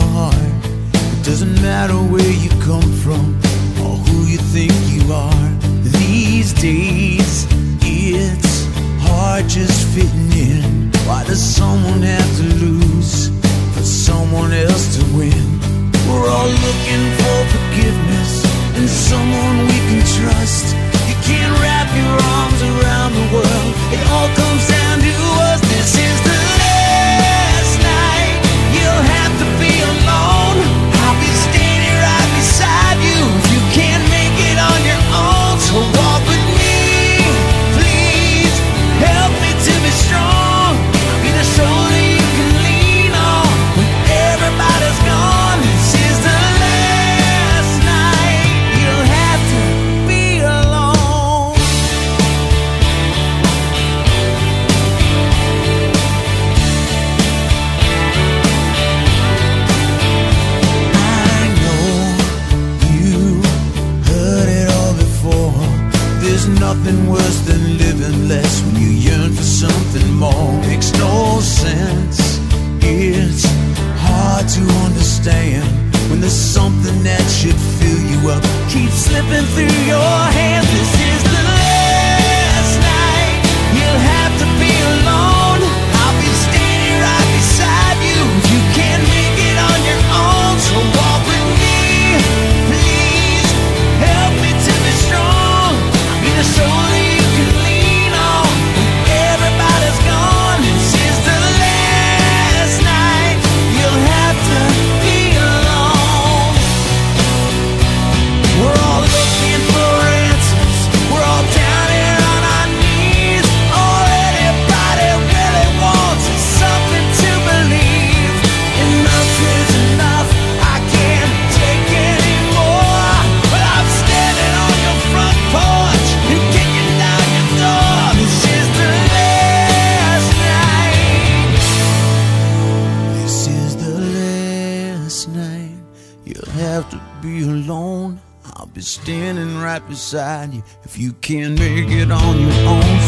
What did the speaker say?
heart. It doesn't matter where you come from or who you think you are. These days, it's hard just fitting in. Why does someone have to lose? nothing worse than living less when you yearn for something more. Makes no sense. It's hard to understand when there's something that should fill you up. Keep slipping through your hands. You'll have to be alone. I'll be standing right beside you if you can't make it on your own.